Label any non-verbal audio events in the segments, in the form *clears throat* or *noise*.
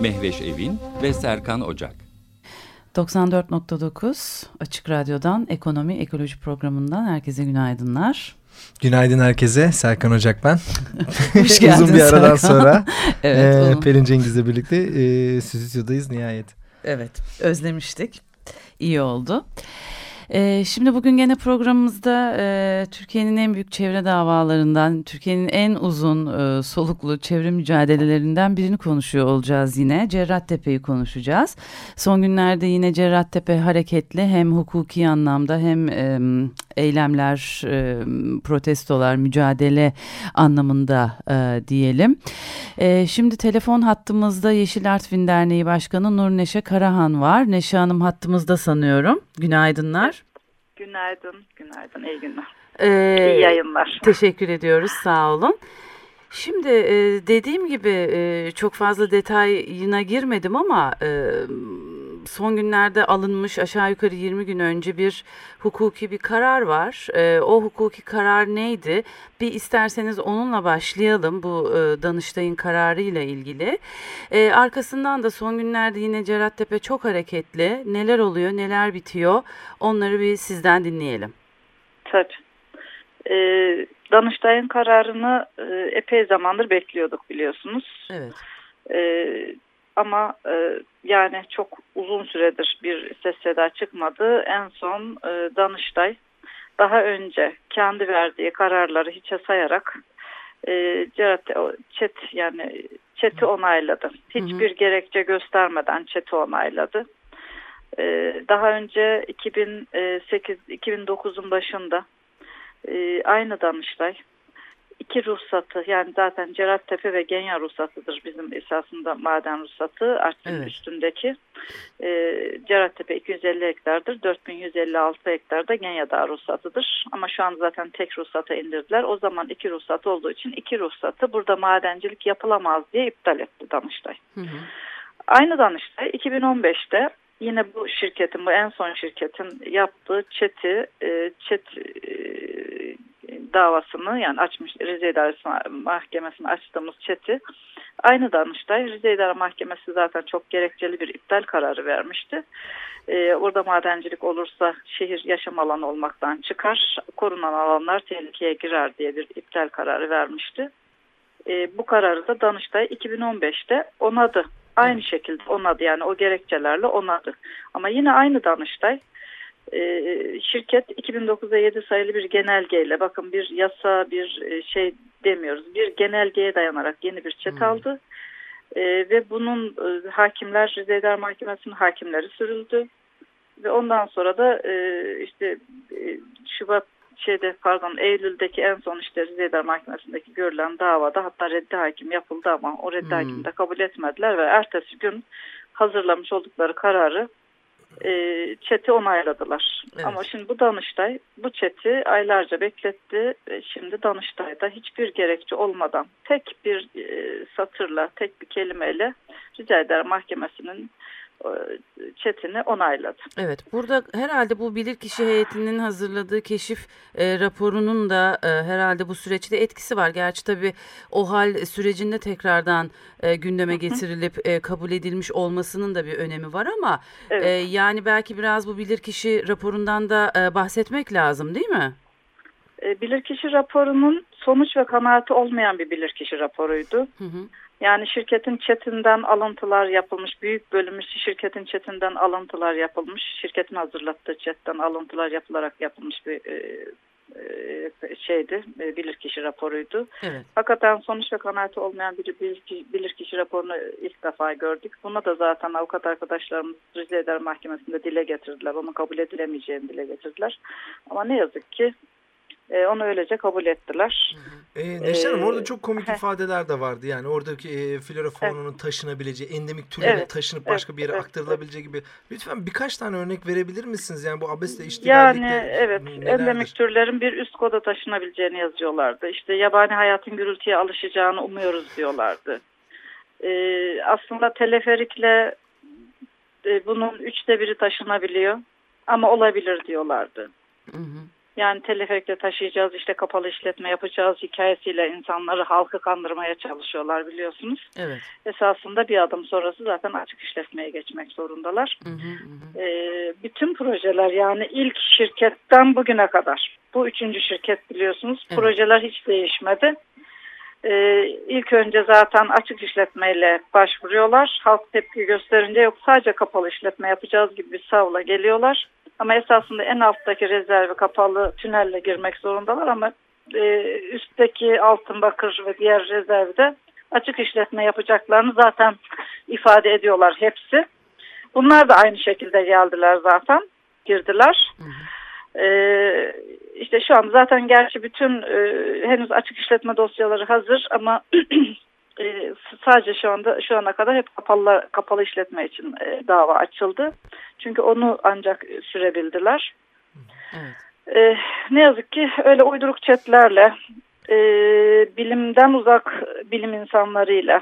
Mehveş Evin ve Serkan Ocak. 94.9 Açık Radyo'dan Ekonomi Ekoloji Programı'ndan herkese günaydınlar. Günaydın herkese. Serkan Ocak ben. *laughs* Hoş geldin Uzun bir aradan Serkan. sonra *laughs* evet, e, Pelin Cengiz'le birlikte e, stüdyodayız nihayet. Evet, özlemiştik. İyi oldu. Ee, şimdi bugün gene programımızda e, Türkiye'nin en büyük çevre davalarından, Türkiye'nin en uzun e, soluklu çevre mücadelelerinden birini konuşuyor olacağız yine. Cerrahtepe'yi konuşacağız. Son günlerde yine Cerrahtepe hareketli hem hukuki anlamda hem e, eylemler, e, protestolar, mücadele anlamında e, diyelim. E, şimdi telefon hattımızda Yeşil Artvin Derneği Başkanı Nur Neşe Karahan var. Neşe Hanım hattımızda sanıyorum. Günaydınlar. Günaydın, günaydın, iyi günler. Ee, iyi yayınlar. Teşekkür ediyoruz, sağ olun. Şimdi e, dediğim gibi e, çok fazla detayına girmedim ama e, son günlerde alınmış aşağı yukarı 20 gün önce bir hukuki bir karar var. E, o hukuki karar neydi? Bir isterseniz onunla başlayalım bu e, Danıştay'ın kararıyla ilgili. E, arkasından da son günlerde yine Cerattepe çok hareketli. Neler oluyor, neler bitiyor onları bir sizden dinleyelim. Tabii. Ee, Danıştay'ın kararını e, epey zamandır bekliyorduk biliyorsunuz. Evet. Ee, ama e, yani çok uzun süredir bir ses seda çıkmadı. En son e, Danıştay daha önce kendi verdiği kararları hiçe sayarak e, çet yani çeti onayladı. Hiçbir hı hı. gerekçe göstermeden çeti onayladı. E, daha önce 2008 2009'un başında e, aynı Danıştay iki ruhsatı yani zaten Cerattepe ve Genya ruhsatıdır bizim esasında maden ruhsatı Artvin evet. üstündeki e, Cerattepe 250 hektardır 4156 hektarda Genya Dağı ruhsatıdır ama şu an zaten tek ruhsata indirdiler o zaman iki ruhsat olduğu için iki ruhsatı burada madencilik yapılamaz diye iptal etti Danıştay. Hı hı. Aynı Danıştay 2015'te yine bu şirketin bu en son şirketin yaptığı çeti e, çet e, davasını yani açmış Rize İdaresi Mahkemesi'ne açtığımız çeti aynı Danıştay Rize İdare Mahkemesi zaten çok gerekçeli bir iptal kararı vermişti. Ee, orada madencilik olursa şehir yaşam alanı olmaktan çıkar, korunan alanlar tehlikeye girer diye bir iptal kararı vermişti. Ee, bu kararı da Danıştay 2015'te onadı. Aynı şekilde onadı yani o gerekçelerle onadı. Ama yine aynı Danıştay şirket 2009'da 7 sayılı bir genelgeyle bakın bir yasa bir şey demiyoruz bir genelgeye dayanarak yeni bir çet hmm. aldı e, ve bunun e, hakimler Rize İdare Mahkemesi'nin hakimleri sürüldü ve ondan sonra da e, işte e, Şubat şeyde pardon Eylül'deki en son işte Rize İdare Mahkemesi'ndeki görülen davada hatta reddi hakim yapıldı ama o reddi hmm. hakim de kabul etmediler ve ertesi gün hazırlamış oldukları kararı e, çeti onayladılar. Evet. Ama şimdi bu Danıştay bu çeti aylarca bekletti. E, şimdi Danıştay'da hiçbir gerekçe olmadan tek bir e, satırla, tek bir kelimeyle Rica Eder Mahkemesi'nin çetini onayladı. Evet burada herhalde bu bilirkişi heyetinin hazırladığı keşif e, raporunun da e, herhalde bu süreçte etkisi var. Gerçi tabii o hal sürecinde tekrardan e, gündeme getirilip e, kabul edilmiş olmasının da bir önemi var ama evet. e, yani belki biraz bu bilirkişi raporundan da e, bahsetmek lazım değil mi? E, bilirkişi raporunun sonuç ve kanaati olmayan bir bilirkişi raporuydu. Hı hı. Yani şirketin çetinden alıntılar yapılmış, büyük bölümü şirketin çetinden alıntılar yapılmış, şirketin hazırlattığı çetten alıntılar yapılarak yapılmış bir e, e, şeydi, e, bilirkişi raporuydu. Evet. Hakikaten sonuç ve kanaati olmayan bir bilirkişi, bilirkişi raporunu ilk defa gördük. Buna da zaten avukat arkadaşlarımız Rize Eder Mahkemesi'nde dile getirdiler. Onu kabul edilemeyeceğini dile getirdiler. Ama ne yazık ki E, onu öylece kabul ettiler. E, Neşe Hanım Ee, orada çok komik heh. ifadeler de vardı. Yani oradaki e, flora faunanın taşınabileceği, endemik türlerin Evet, taşınıp evet, başka bir yere evet, aktarılabileceği gibi. Lütfen birkaç tane örnek verebilir misiniz? Yani bu abesle iştigallikte Yani evet nelerdir? endemik türlerin bir üst koda taşınabileceğini yazıyorlardı. İşte yabani hayatın gürültüye alışacağını umuyoruz diyorlardı. Ee, aslında teleferikle e, bunun üçte biri taşınabiliyor ama olabilir diyorlardı. Hı hı. Yani teleferikle taşıyacağız işte kapalı işletme yapacağız hikayesiyle insanları halkı kandırmaya çalışıyorlar biliyorsunuz. Evet. Esasında bir adım sonrası zaten açık işletmeye geçmek zorundalar. Hı hı hı. Ee, bütün projeler yani ilk şirketten bugüne kadar bu üçüncü şirket biliyorsunuz Evet. projeler hiç değişmedi. Ee, ilk önce zaten açık işletmeyle başvuruyorlar. Halk tepki gösterince yok sadece kapalı işletme yapacağız gibi bir savla geliyorlar. Ama esasında en alttaki rezervi kapalı tünelle girmek zorundalar ama e, üstteki altın bakır ve diğer rezervde açık işletme yapacaklarını zaten ifade ediyorlar hepsi. Bunlar da aynı şekilde geldiler zaten, girdiler. Hı hı. Ee, işte şu an zaten gerçi bütün e, henüz açık işletme dosyaları hazır ama *clears throat* e, sadece şu anda şu ana kadar hep kapalı kapalı işletme için e, dava açıldı. Çünkü onu ancak sürebildiler. Evet. E, ne yazık ki öyle uyduruk chatlerle e, bilimden uzak bilim insanlarıyla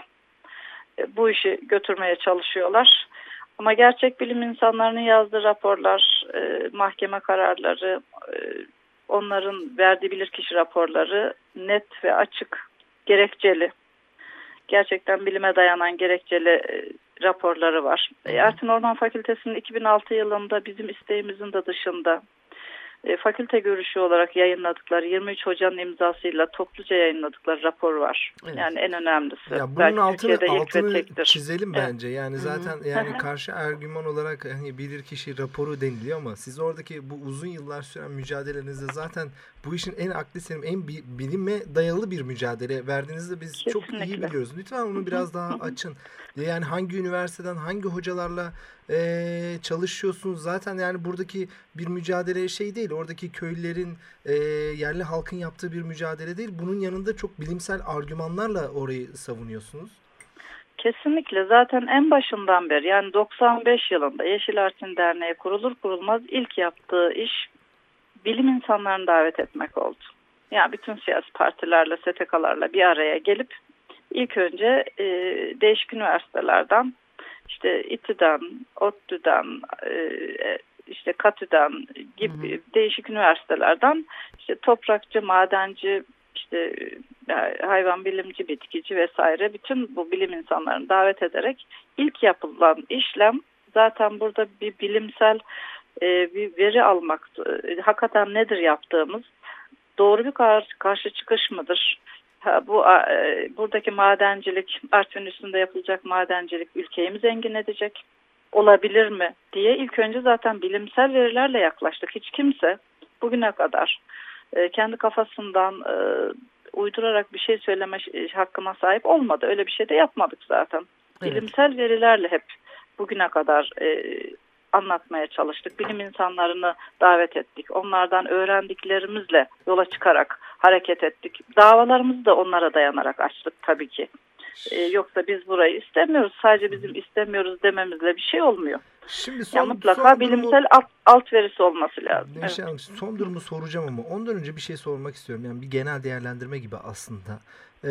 e, bu işi götürmeye çalışıyorlar. Ama gerçek bilim insanlarının yazdığı raporlar, e, mahkeme kararları, e, onların verdiği bilirkişi raporları net ve açık, gerekçeli. Gerçekten bilime dayanan gerekçeli e, raporları var. E, Ertin Orman Fakültesi'nin 2006 yılında bizim isteğimizin de dışında e, fakülte görüşü olarak yayınladıkları 23 hocanın imzasıyla topluca yayınladıkları rapor var. Evet. Yani en önemlisi. Ya bunun Belki altını, Türkiye'de altını çizelim Evet. bence. Yani zaten yani *laughs* karşı argüman olarak hani bilirkişi raporu deniliyor ama siz oradaki bu uzun yıllar süren mücadelenizde zaten bu işin en aklı senin en bi- bilime dayalı bir mücadele verdiğinizde biz çok iyi Kesinlikle. biliyoruz. Lütfen onu biraz daha açın. Yani hangi üniversiteden hangi hocalarla eee, çalışıyorsunuz? Zaten yani buradaki bir mücadele şey değil. Oradaki köylülerin eee, yerli halkın yaptığı bir mücadele değil. Bunun yanında çok bilimsel argümanlarla orayı savunuyorsunuz. Kesinlikle zaten en başından beri yani 95 yılında Yeşil Artin Derneği kurulur kurulmaz ilk yaptığı iş bilim insanlarını davet etmek oldu. Yani bütün siyasi partilerle, STK'larla bir araya gelip ilk önce e, değişik üniversitelerden işte İTÜ'den, ODTÜ'den, e, işte KATÜ'den gibi değişik üniversitelerden işte toprakçı, madenci, işte e, hayvan bilimci, bitkici vesaire bütün bu bilim insanlarını davet ederek ilk yapılan işlem zaten burada bir bilimsel e, bir veri almak. E, hakikaten nedir yaptığımız? Doğru bir karşı, karşı çıkış mıdır? Ha, bu e, buradaki madencilik, Artvin üstünde yapılacak madencilik ülkeyi mi zengin edecek? Olabilir mi diye ilk önce zaten bilimsel verilerle yaklaştık. Hiç kimse bugüne kadar e, kendi kafasından e, uydurarak bir şey söyleme ş- hakkına sahip olmadı. Öyle bir şey de yapmadık zaten. Evet. Bilimsel verilerle hep bugüne kadar e, anlatmaya çalıştık. Bilim insanlarını davet ettik. Onlardan öğrendiklerimizle yola çıkarak hareket ettik. Davalarımızı da onlara dayanarak açtık tabii ki. E, yoksa biz burayı istemiyoruz. Sadece bizim istemiyoruz dememizle bir şey olmuyor. Şimdi son, Ya mutlaka son durumu- bilimsel alt, alt verisi olması lazım. Evet. Neşe Hanım, son durumu soracağım ama ondan önce bir şey sormak istiyorum. Yani bir genel değerlendirme gibi aslında. Ee,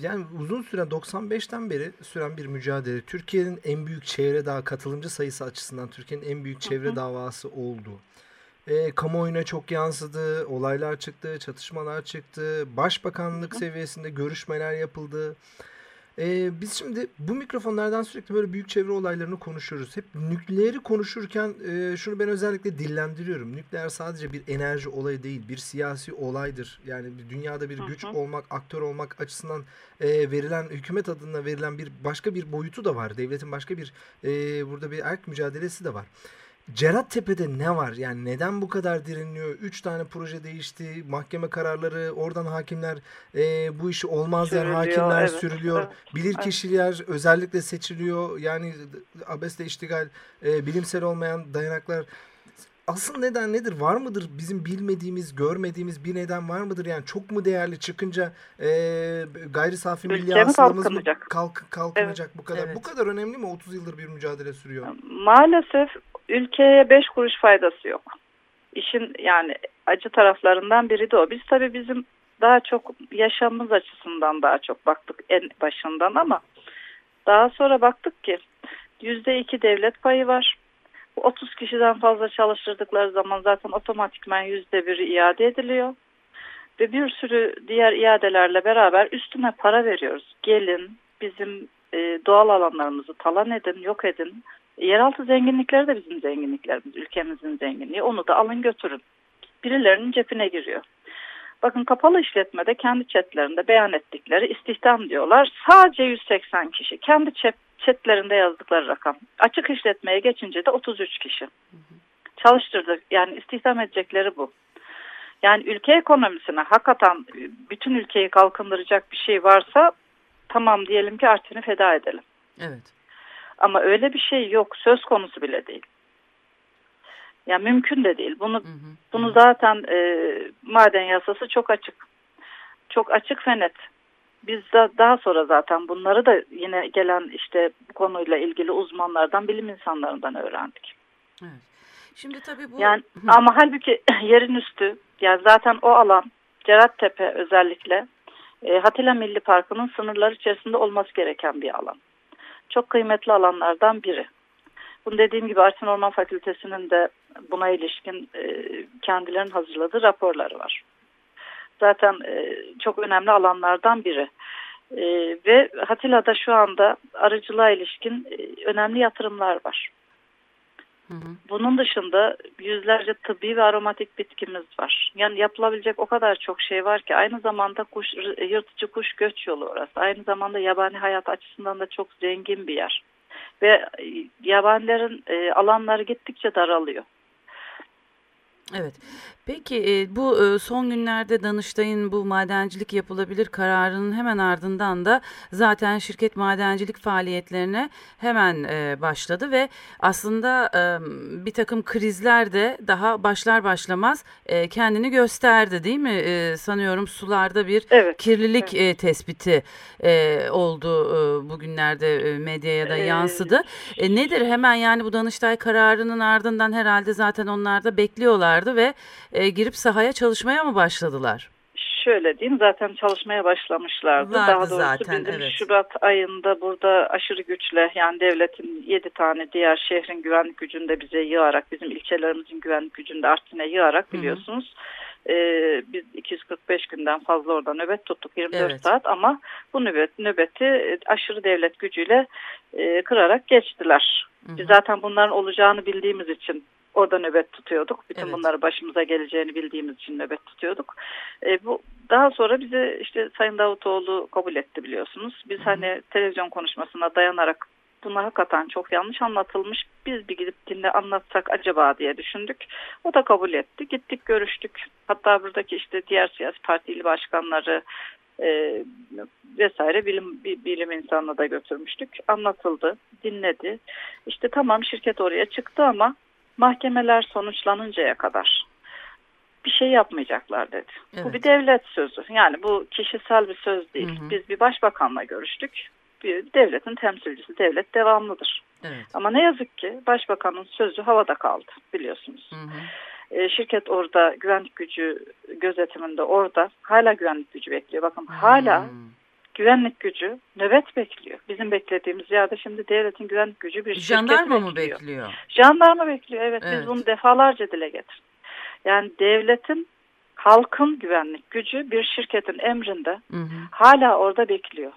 yani uzun süren 95'ten beri süren bir mücadele. Türkiye'nin en büyük çevre daha katılımcı sayısı açısından Türkiye'nin en büyük çevre davası oldu. Ee, kamuoyuna çok yansıdı, olaylar çıktı, çatışmalar çıktı, başbakanlık seviyesinde görüşmeler yapıldı. Ee, biz şimdi bu mikrofonlardan sürekli böyle büyük çevre olaylarını konuşuyoruz. Hep nükleeri konuşurken e, şunu ben özellikle dillendiriyorum. Nükleer sadece bir enerji olayı değil, bir siyasi olaydır. Yani dünyada bir güç Hı hı. olmak, aktör olmak açısından e, verilen, hükümet adına verilen bir başka bir boyutu da var. Devletin başka bir e, burada bir erk mücadelesi de var. Cerattepe'de ne var? Yani neden bu kadar direniliyor? Üç tane proje değişti, mahkeme kararları, oradan hakimler e, bu işi olmaz der, Sürülüyor, hakimler evet, sürülüyor. evet, Bilir evet. kişiler özellikle seçiliyor. Yani abesle iştigal, e, bilimsel olmayan dayanaklar. asıl neden nedir? Var mıdır bizim bilmediğimiz, görmediğimiz bir neden var mıdır? Yani çok mu değerli çıkınca e, gayri safi milli hasılamız mı kalk, kalkınacak evet. bu kadar? Evet. Bu kadar önemli mi? 30 yıldır bir mücadele sürüyor. Maalesef ülkeye 5 kuruş faydası yok. İşin yani acı taraflarından biri de o. Biz tabii bizim daha çok yaşamımız açısından daha çok baktık en başından ama daha sonra baktık ki yüzde iki devlet payı var. 30 kişiden fazla çalıştırdıkları zaman zaten otomatikman yüzde biri iade ediliyor. Ve bir sürü diğer iadelerle beraber üstüne para veriyoruz. Gelin bizim e, doğal alanlarımızı talan edin, yok edin. Yeraltı zenginlikleri de bizim zenginliklerimiz, ülkemizin zenginliği. Onu da alın götürün. Birilerinin cepine giriyor. Bakın kapalı işletmede kendi chatlerinde beyan ettikleri istihdam diyorlar. Sadece 180 kişi. Kendi chatlerinde yazdıkları rakam. Açık işletmeye geçince de 33 kişi. Çalıştırdık. Yani istihdam edecekleri bu. Yani ülke ekonomisine hakikaten bütün ülkeyi kalkındıracak bir şey varsa tamam diyelim ki artini feda edelim. Evet. Ama öyle bir şey yok. Söz konusu bile değil. Yani mümkün de değil. Bunu hı hı. bunu zaten e, maden yasası çok açık. Çok açık ve net. Biz de daha sonra zaten bunları da yine gelen işte bu konuyla ilgili uzmanlardan, bilim insanlarından öğrendik. Evet. Şimdi tabii bu yani ama halbuki *clears throat* yerin üstü yani zaten o alan Cerattepe özellikle e, Hatila Milli Parkı'nın sınırları içerisinde olması gereken bir alan. Çok kıymetli alanlardan biri. Bunu dediğim gibi Artvin Orman Fakültesi'nin de buna ilişkin e, kendilerinin hazırladığı raporları var. Zaten e, çok önemli alanlardan biri. E, ve Hatila'da şu anda arıcılığa ilişkin önemli yatırımlar var. Bunun dışında yüzlerce tıbbi ve aromatik bitkimiz var. Yani yapılabilecek o kadar çok şey var ki aynı zamanda kuş, yırtıcı kuş göç yolu orası. Aynı zamanda yabani hayat açısından da çok zengin bir yer. Ve yabanilerin e, alanları gittikçe daralıyor. Evet. Peki e, bu e, son günlerde Danıştay'ın bu madencilik yapılabilir kararının hemen ardından da zaten şirket madencilik faaliyetlerine hemen e, başladı ve aslında bir takım krizler de daha başlar başlamaz kendini gösterdi değil mi? Sanıyorum sularda bir evet, kirlilik evet. tespiti oldu bugünlerde medyaya da yansıdı. Nedir hemen yani bu Danıştay kararının ardından herhalde zaten onlar da bekliyorlardı ve e, girip sahaya çalışmaya mı başladılar? Şöyle diyeyim zaten çalışmaya başlamışlardı. Vardı Daha doğrusu zaten, bizim evet. Şubat ayında burada aşırı güçle yani devletin 7 tane diğer şehrin güvenlik gücünde bize yığarak bizim ilçelerimizin güvenlik gücünde Artvin'e yığarak biliyorsunuz. Hı hı. Ee, biz 245 günden fazla orada nöbet tuttuk 24 evet. saat ama bu nöbet, nöbeti aşırı devlet gücüyle e, kırarak geçtiler. Hı hı. Biz zaten bunların olacağını bildiğimiz için Orada nöbet tutuyorduk. Bütün evet. bunları başımıza geleceğini bildiğimiz için nöbet tutuyorduk. E, bu daha sonra bize işte Sayın Davutoğlu kabul etti biliyorsunuz. Biz Hı. hani televizyon konuşmasına dayanarak bunlar hakikaten çok yanlış anlatılmış. Biz bir gidip dinle anlatsak acaba diye düşündük. O da kabul etti. Gittik görüştük. Hatta buradaki işte diğer siyasi partili başkanları e, vesaire bilim bilim insanına da götürmüştük. Anlatıldı, dinledi. İşte tamam şirket oraya çıktı ama mahkemeler sonuçlanıncaya kadar bir şey yapmayacaklar dedi. Evet. Bu bir devlet sözü. Yani bu kişisel bir söz değil. Hı hı. Biz bir başbakanla görüştük. Bir devletin temsilcisi, devlet devamlıdır. Evet. Ama ne yazık ki başbakanın sözü havada kaldı biliyorsunuz. Hı hı. E, şirket orada güvenlik gücü gözetiminde orada hala güvenlik gücü bekliyor. Bakın hala güvenlik gücü nöbet bekliyor. Bizim beklediğimiz yerde şimdi devletin güvenlik gücü bir Jandarma mı bekliyor? Jandarma bekliyor evet, evet. biz bunu defalarca dile getirdik. Yani devletin halkın güvenlik gücü bir şirketin emrinde hı hı. hala orada bekliyor.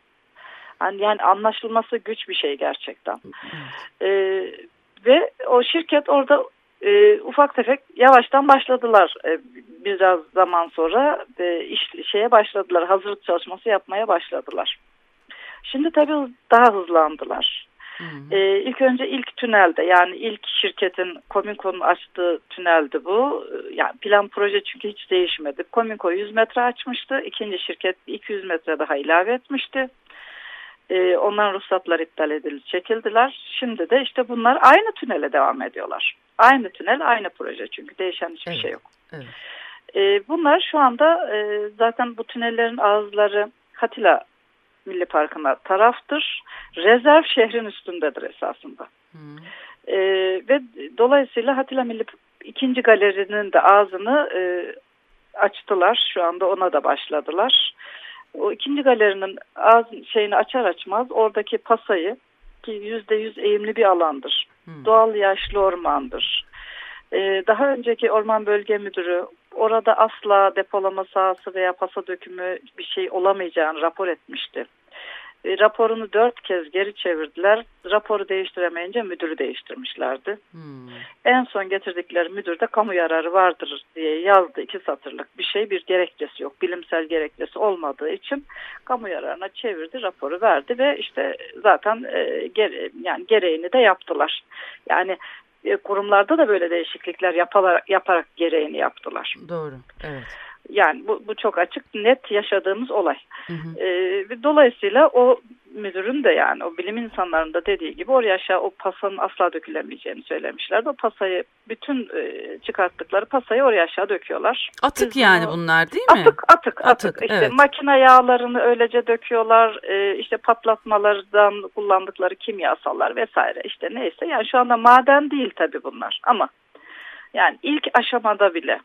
Yani, yani anlaşılması güç bir şey gerçekten. Evet. Ee, ve o şirket orada e, ufak tefek yavaştan başladılar e, biraz zaman sonra e, iş şeye başladılar hazırlık çalışması yapmaya başladılar. Şimdi tabii daha hızlandılar. Hı hı. Ee, ilk önce ilk tünelde yani ilk şirketin Kominko'nun açtığı tüneldi bu. Yani plan proje çünkü hiç değişmedi. Kominko 100 metre açmıştı. İkinci şirket 200 metre daha ilave etmişti. Ee, onların ruhsatlar iptal edildi, çekildiler. Şimdi de işte bunlar aynı tünele devam ediyorlar. Aynı tünel, aynı proje çünkü değişen hiçbir Evet. şey yok. Evet. E, bunlar şu anda e, zaten bu tünellerin ağızları Hatila Milli Parkı'na taraftır. Rezerv şehrin üstündedir esasında. Hı. E, ve dolayısıyla Hatila Milli ikinci galerinin de ağzını e, açtılar. Şu anda ona da başladılar. O ikinci galerinin ağız şeyini açar açmaz oradaki pasayı ki yüzde yüz eğimli bir alandır. Hı. Doğal yaşlı ormandır. Ee, daha önceki orman bölge müdürü orada asla depolama sahası veya pasa dökümü bir şey olamayacağını rapor etmişti. E, raporunu dört kez geri çevirdiler. Raporu değiştiremeyince müdürü değiştirmişlerdi. Hı. En son getirdikleri müdür de kamu yararı vardır diye yazdı iki satırlık bir şey bir gerekçesi yok. Bilimsel gerekçesi olmadığı için kamu yararına çevirdi raporu verdi ve işte zaten e, gere, yani gereğini de yaptılar. Yani e, kurumlarda da böyle değişiklikler yaparak, yaparak gereğini yaptılar. Doğru. Evet. Yani bu, bu çok açık net yaşadığımız olay. Hı hı. Ve dolayısıyla o müdürün de yani o bilim insanlarının da dediği gibi oraya aşağı o pasanın asla dökülemeyeceğini söylemişlerdi. O pasayı bütün e, çıkarttıkları pasayı oraya aşağı döküyorlar. Atık Biz yani bunu- bunlar değil mi? Atık atık atık. Atık, İşte evet. makine yağlarını öylece döküyorlar. E, işte patlatmalardan kullandıkları kimyasallar vesaire. İşte neyse yani şu anda maden değil tabii bunlar ama yani ilk aşamada bile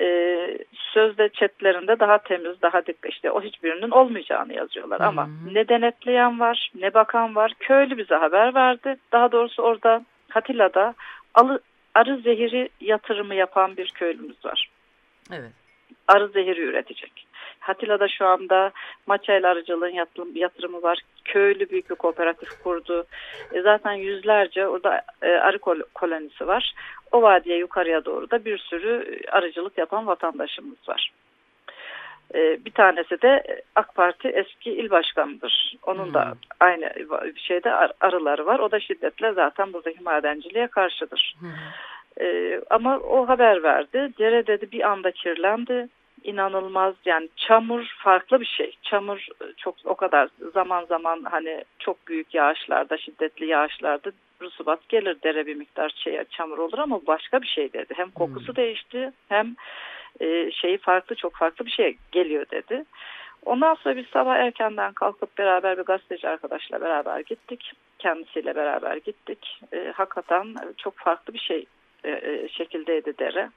e, sözde chatlerinde daha temiz, daha dikkat işte o hiçbirinin olmayacağını yazıyorlar. Ama Hı hı. ne denetleyen var, ne bakan var. Köylü bize haber verdi. Daha doğrusu orada Hatila'da alı, arı zehiri yatırımı yapan bir köylümüz var. Evet. Arı zehiri üretecek. Hatila'da şu anda Maçayla arıcılığın yatırım, yatırımı var. Köylü büyük bir kooperatif kurdu. E, zaten yüzlerce orada e, arı kol- kolonisi var. O vadiye yukarıya doğru da bir sürü e, arıcılık yapan vatandaşımız var. E, bir tanesi de AK Parti eski il başkanıdır. Onun Hmm. da aynı va- şeyde ar- arıları var. O da şiddetle zaten buradaki madenciliğe karşıdır. Ee, ama o haber verdi. Dere dedi bir anda kirlendi. İnanılmaz yani çamur farklı bir şey. Çamur e, çok o kadar zaman zaman hani çok büyük yağışlarda şiddetli yağışlarda rusubat gelir dere bir miktar şey çamur olur ama başka bir şey dedi. Hem kokusu değişti hem e, şeyi farklı çok farklı bir şey geliyor dedi. Ondan sonra biz sabah erkenden kalkıp beraber bir gazeteci arkadaşla beraber gittik. Kendisiyle beraber gittik. E, hakikaten çok farklı bir şey e, e, şekildeydi dere.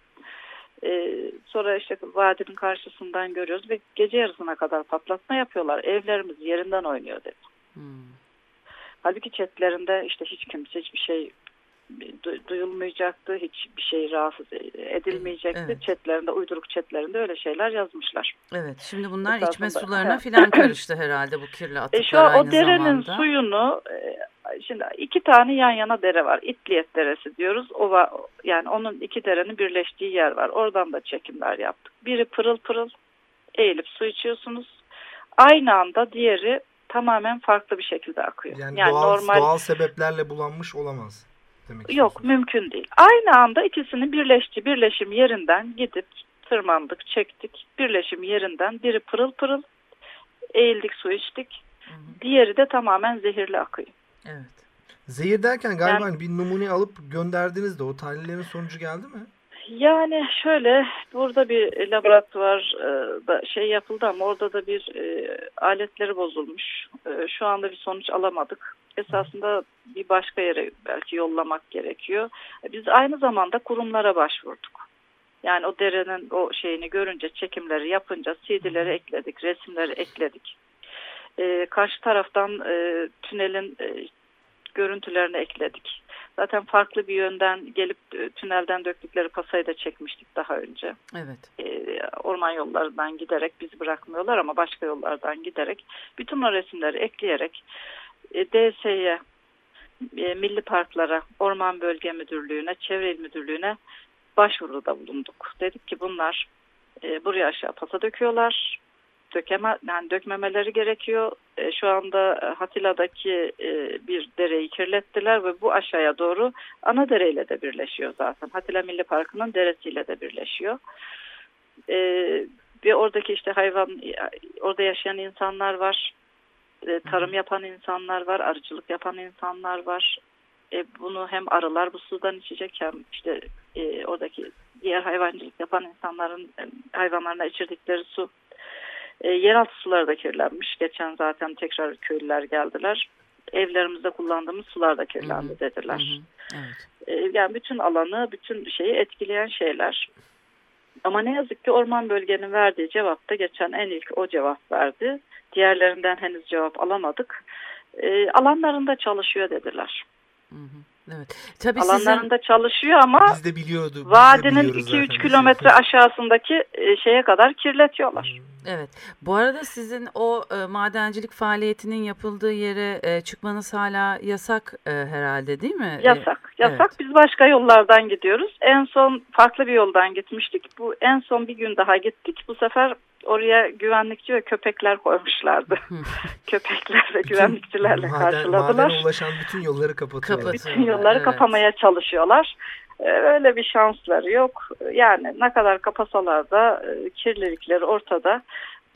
E, sonra işte vadinin karşısından görüyoruz ve gece yarısına kadar patlatma yapıyorlar. Evlerimiz yerinden oynuyor dedi. Hı. Halbuki chatlerinde işte hiç kimse hiçbir şey du- duyulmayacaktı, hiçbir şey rahatsız edilmeyecekti. Evet. Chatlerinde, uyduruk chatlerinde öyle şeyler yazmışlar. Evet. Şimdi bunlar Esasında- içme sularına Evet. filan *clears throat* karıştı herhalde bu kirli atıklar E şu aynı o derenin zamanda. suyunu e, şimdi iki tane yan yana dere var. İtliyet Deresi diyoruz. O var, yani onun iki derenin birleştiği yer var. Oradan da çekimler yaptık. Biri pırıl pırıl eğilip su içiyorsunuz. Aynı anda diğeri tamamen farklı bir şekilde akıyor. Yani, Yani, doğal, normal doğal sebeplerle bulanmış olamaz. Demek Yok mümkün değil. Aynı anda ikisinin birleşti birleşim yerinden gidip tırmandık çektik. Birleşim yerinden biri pırıl pırıl eğildik su içtik. Hı hı. Diğeri de tamamen zehirli akıyor. Evet. Zehir derken galiba Yani- bir numune alıp gönderdiniz de o tahlillerin sonucu geldi mi? Yani şöyle burada bir laboratuvar e, şey yapıldı ama orada da bir e, aletleri bozulmuş. E, şu anda bir sonuç alamadık. Esasında bir başka yere belki yollamak gerekiyor. Biz aynı zamanda kurumlara başvurduk. Yani o derenin o şeyini görünce çekimleri yapınca CD'leri ekledik, resimleri ekledik. E, karşı taraftan e, tünelin e, görüntülerini ekledik. Zaten farklı bir yönden gelip e, tünelden döktükleri pasayı da çekmiştik daha önce. Evet. E, orman yollarından giderek bizi bırakmıyorlar ama başka yollardan giderek bütün o resimleri ekleyerek e, DS'ye, e, milli parklara, orman bölge müdürlüğüne, çevre il müdürlüğüne başvuruda bulunduk. Dedik ki bunlar e, buraya aşağı pasa döküyorlar. Dökeme, yani dökmemeleri gerekiyor. E, şu anda e, Hatila'daki e, bir dereyi kirlettiler ve bu aşağıya doğru ana dereyle de birleşiyor zaten. Hatila Milli Parkı'nın deresiyle de birleşiyor. E, ve oradaki işte hayvan, orada yaşayan insanlar var. E, tarım yapan insanlar var, arıcılık yapan insanlar var. E, bunu hem arılar bu sudan içecek hem işte e, oradaki diğer hayvancılık yapan insanların e, hayvanlarına içirdikleri su. E, yeraltı suları da kirlenmiş. Geçen zaten tekrar köylüler geldiler. Evlerimizde kullandığımız sular da kirlendi dediler. Hı hı. Evet. E, yani bütün alanı, bütün şeyi etkileyen şeyler. Ama ne yazık ki orman bölgenin verdiği cevapta geçen en ilk o cevap verdi. Diğerlerinden henüz cevap alamadık. E, alanlarında çalışıyor dediler. Hı hı. Evet. Tabii Alanlarında çalışıyor ama Biz de biliyordu. biz de vadinin biliyoruz zaten 2-3 biz. kilometre aşağısındaki e, şeye kadar kirletiyorlar. sizin evet. Bu arada sizin o e, madencilik faaliyetinin yapıldığı yere e, çıkmanız hala yasak e, herhalde değil mi? E, Yasak. Yasak. evet. Biz başka yollardan gidiyoruz. En son farklı bir yoldan gitmiştik. Bu en son bir gün daha gittik. Bu sefer oraya güvenlikçi ve köpekler koymuşlardı. *laughs* Köpekler ve güvenlikçilerle maden- karşıladılar. Madene ulaşan bütün yolları kapatıyorlar. Kapat- Bütün yolları Evet. kapamaya çalışıyorlar. Ee, Öyle bir şansları yok. Yani ne kadar kapasalar da e, kirlilikleri ortada.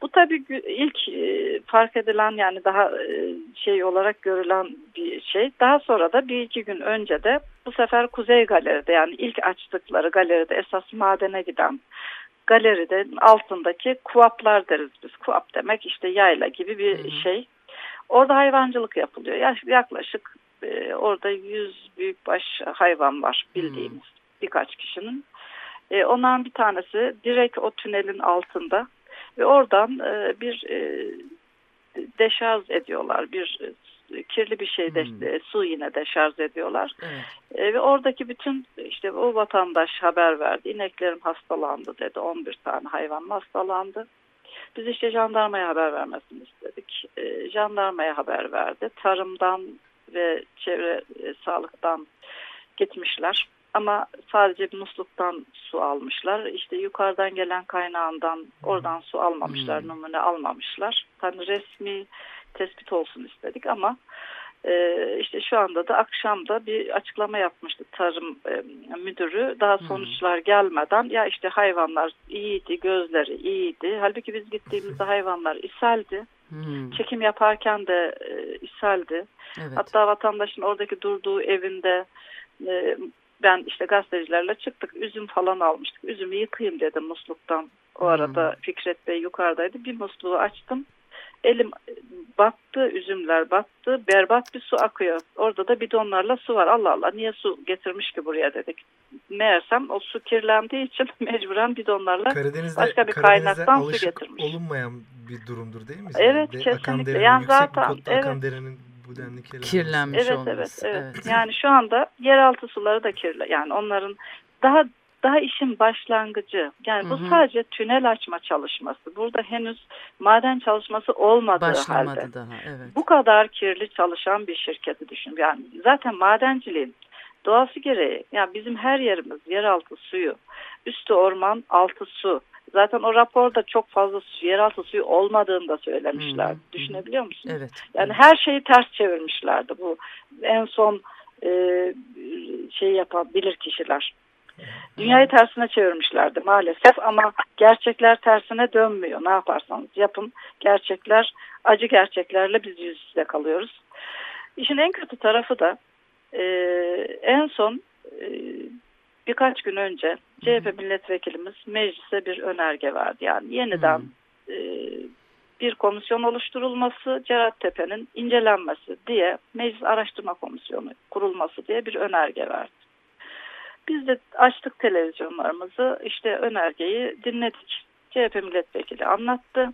Bu tabii ilk e, fark edilen yani daha e, şey olarak görülen bir şey. Daha sonra da bir iki gün önce de bu sefer Kuzey Galeri'de yani ilk açtıkları galeride esas madene giden galeride altındaki kuaplar deriz biz. Kuap demek işte yayla gibi bir Hı hı. şey. Orada hayvancılık yapılıyor. Ya- Yaklaşık e, orada 100 büyükbaş hayvan var bildiğimiz birkaç kişinin. E, ondan bir tanesi direkt o tünelin altında ve oradan e, bir e, deşarj ediyorlar. Bir kirli bir şey de, Hmm. e, su yine deşarj ediyorlar. Evet. E, ve oradaki bütün işte o vatandaş haber verdi. İneklerim hastalandı dedi. 11 tane hayvan hastalandı. Biz işte jandarmaya haber vermesini istedik. E, jandarmaya haber verdi. Tarımdan ve çevre e, sağlıktan gitmişler. Ama sadece musluktan su almışlar. İşte yukarıdan gelen kaynağından oradan su almamışlar, Hmm. numune almamışlar. Hani resmi tespit olsun istedik ama e, işte şu anda da akşamda bir açıklama yapmıştı tarım e, müdürü. Daha Hmm. sonuçlar gelmeden ya işte hayvanlar iyiydi, gözleri iyiydi. Halbuki biz gittiğimizde *laughs* hayvanlar ishaldi. Hmm. Çekim yaparken de e, ishaldi. Evet. Hatta vatandaşın oradaki durduğu evinde e, ben işte gazetecilerle çıktık. Üzüm falan almıştık. Üzümü yıkayayım dedim musluktan. O Hmm. arada Fikret Bey yukarıdaydı. Bir musluğu açtım. Elim battı, üzümler battı. Berbat bir su akıyor. Orada da bidonlarla su var. Allah Allah niye su getirmiş ki buraya dedik. Meğersem o su kirlendiği için *laughs* mecburen bidonlarla Karadeniz'de, Başka bir Karadeniz'de kaynaktan su getirmiş. olunmayan bir durumdur değil mi? Evet, De- kesinlikle. Yani yüksek zaten, akan evet. derenin bu denli. Kirlenmiş Evet olması. evet evet. Yani şu anda yeraltı suları da kirli. Yani onların daha daha işin başlangıcı. Yani bu Hı hı. sadece tünel açma çalışması. Burada henüz maden çalışması olmadığı Başlamadı halde. daha. Evet. Bu kadar kirli çalışan bir şirketi düşün. Yani zaten madenciliğin doğası gereği yani bizim her yerimiz yeraltı suyu, üstü orman, altı su. Zaten o raporda çok fazla su, yeraltı suyu olmadığını da söylemişler. Hı. Düşünebiliyor musun? Evet. Yani evet. her şeyi ters çevirmişlerdi bu en son e, şey yapan bilir kişiler. Dünyayı tersine çevirmişlerdi maalesef ama gerçekler tersine dönmüyor. Ne yaparsanız yapın gerçekler acı gerçeklerle biz yüz yüze kalıyoruz. İşin en kötü tarafı da e, en son e, birkaç gün önce CHP milletvekilimiz meclise bir önerge verdi. Yani yeniden e, bir komisyon oluşturulması, Cerattepe'nin incelenmesi diye meclis araştırma komisyonu kurulması diye bir önerge verdi. Biz de açtık televizyonlarımızı, işte önergeyi dinledik. CHP milletvekili anlattı.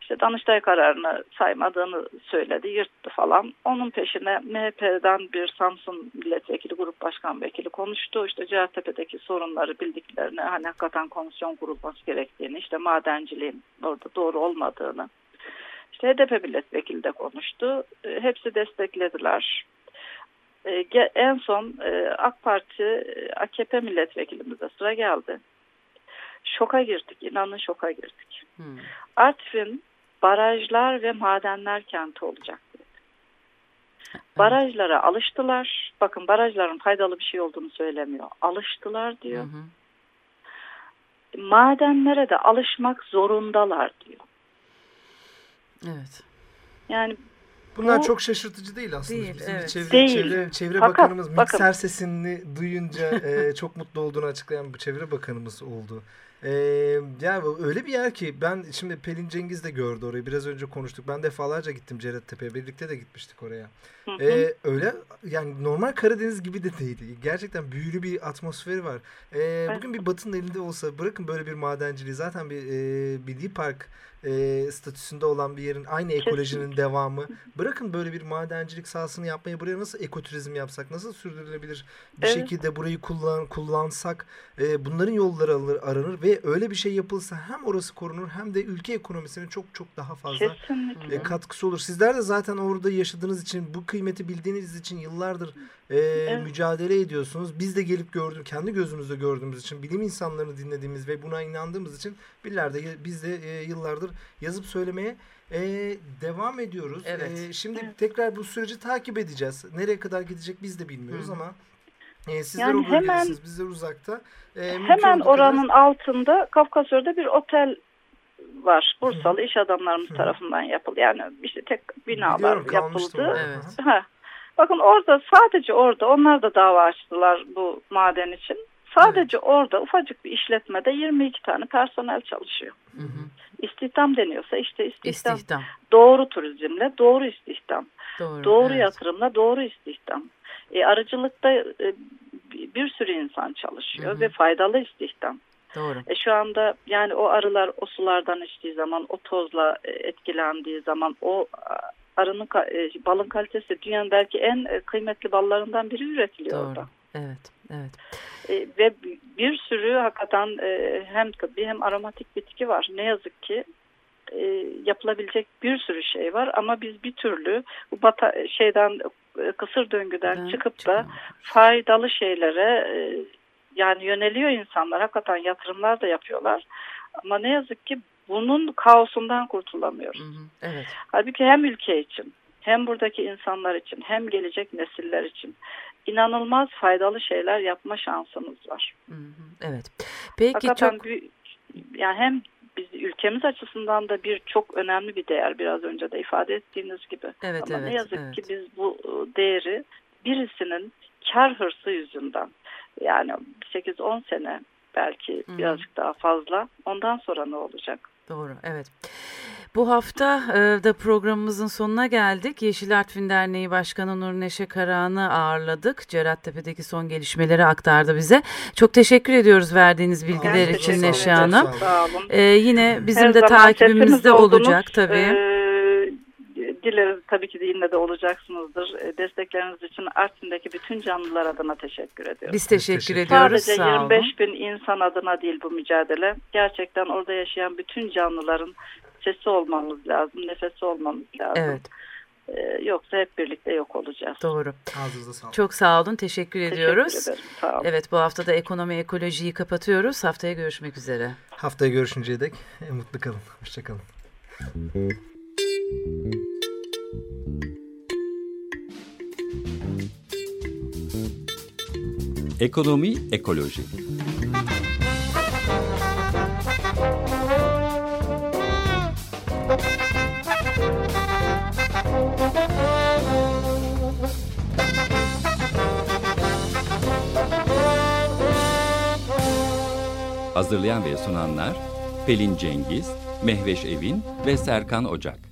İşte Danıştay kararını saymadığını söyledi, yırttı falan. Onun peşine MHP'den bir Samsun milletvekili, grup başkan vekili konuştu. İşte Cerattepe'deki sorunları bildiklerini, hani hakikaten komisyon kurulması gerektiğini, işte madenciliğin orada doğru olmadığını. İşte HDP milletvekili de konuştu. Hepsi desteklediler. E, En son e, AK Parti, e, AKP milletvekilimize sıra geldi. Şoka girdik, inanın şoka girdik. Hmm. Artvin barajlar ve madenler kenti olacak dedi. Barajlara alıştılar. Bakın barajların faydalı bir şey olduğunu söylemiyor. Alıştılar Hı diyor. hı. Madenlere de alışmak zorundalar diyor. Evet. Yani Bunlar Bu- çok şaşırtıcı değil aslında. Değil, Bizim evet. çevre, Değil. çevre, çevre Fakat bakanımız bakın. mikser sesini duyunca *laughs* e, çok mutlu olduğunu açıklayan bu çevre bakanımız oldu. E, ya öyle bir yer ki ben şimdi Pelin Cengiz de gördü orayı. Biraz önce konuştuk. Ben defalarca gittim Cerettepe'ye. Birlikte de gitmiştik oraya. Hı hı. Ee, öyle yani normal Karadeniz gibi de değildi. Gerçekten büyülü bir atmosferi var. Ee, bugün bir Batı'nın elinde olsa bırakın böyle bir madenciliği zaten bir e, milli park e, statüsünde olan bir yerin aynı ekolojinin devamı. Bırakın böyle bir madencilik sahasını yapmayı buraya nasıl ekoturizm yapsak, nasıl sürdürülebilir bir Evet. şekilde burayı kullan kullansak e, bunların yolları alır, aranır ve öyle bir şey yapılsa hem orası korunur hem de ülke ekonomisine çok çok daha fazla Kesinlikle. e, katkısı olur. Sizler de zaten orada yaşadığınız için bu kıymeti bildiğiniz için yıllardır e, mücadele ediyorsunuz. Biz de gelip gördüm, kendi gözümüzle gördüğümüz için, bilim insanlarını dinlediğimiz ve buna inandığımız için bizler de biz de e, yıllardır yazıp söylemeye e, devam ediyoruz. Evet. E, şimdi Evet. tekrar bu süreci takip edeceğiz. Nereye kadar gidecek biz de bilmiyoruz Hı ama e, sizler Yani o bölgedesiniz, hemen- bizler uzakta. E, Hemen olduğu kadar- oranın altında Kafkasör'de bir otel var. Bursalı Hı. iş adamlarımız Hı. tarafından yapıldı. Yani işte tek binalar Biliyorum, yapıldı. Evet. Ha. Bakın orada sadece orada onlar da dava açtılar bu maden için. Sadece orada ufacık bir işletmede 22 tane personel çalışıyor. Hı hı. İstihdam deniyorsa işte istihdam. İstihdam. Doğru turizmle doğru istihdam. Doğru. Doğru evet. yatırımla doğru istihdam. E, arıcılıkta e, bir sürü insan çalışıyor Hı hı. ve faydalı istihdam. Doğru. E, şu anda yani o arılar o sulardan içtiği zaman, o tozla e, etkilendiği zaman o arının e, balın kalitesi dünyanın belki en e, kıymetli ballarından biri üretiliyor Doğru. orada. Evet. Evet. E, ve bir sürü hakikaten e, hem tıbbi hem aromatik bitki var. Ne yazık ki e, yapılabilecek bir sürü şey var ama biz bir türlü bu bata, şeyden e, kısır döngüden Ben çıkıp da faydalı şeylere e, yani yöneliyor insanlar. Hakikaten yatırımlar da yapıyorlar. Ama ne yazık ki bunun kaosundan kurtulamıyoruz. Hı hı. Evet. Halbuki hem ülke için hem buradaki insanlar için hem gelecek nesiller için inanılmaz faydalı şeyler yapma şansımız var. Evet. Peki Hakikaten çok bir, yani hem biz ülkemiz açısından da bir çok önemli bir değer biraz önce de ifade ettiğiniz gibi. Evet, Ama evet, ne yazık evet. ki biz bu e, değeri birisinin kar hırsı yüzünden yani 8-10 sene belki Hı hı. birazcık daha fazla ondan sonra ne olacak? Doğru, evet. Bu hafta e, da programımızın sonuna geldik. Yeşil Artvin Derneği Başkanı Nur Neşe Karahan'ı ağırladık. Cerattepe'deki son gelişmeleri aktardı bize. Çok teşekkür ediyoruz verdiğiniz bilgiler için Neşe. Hanım. Çok Sağ olun. E, yine bizim Her de takibimizde olacak tabii. Ee, dileriz tabii ki de yine de olacaksınızdır. Ee, Destekleriniz için Artvin'deki bütün canlılar adına teşekkür ediyorum. Biz teşekkür teşekkür ediyoruz. Sadece Sağ olun. 25 bin insan adına değil bu mücadele. Gerçekten orada yaşayan bütün canlıların sesi olmamız lazım, nefesi olmamız lazım. Evet, Ee, yoksa hep birlikte yok olacağız. doğru. Ağzınıza sağlık. Çok sağ olun. Teşekkür ediyoruz. Teşekkür ederim. Sağ olun. Evet, bu hafta da ekonomi ekolojiyi kapatıyoruz. Haftaya görüşmek üzere. Haftaya görüşünceye dek e, mutlu kalın. Hoşçakalın. Ekonomi ekoloji. Hazırlayan ve sunanlar Pelin Cengiz, Mehveş Evin ve Serkan Ocak.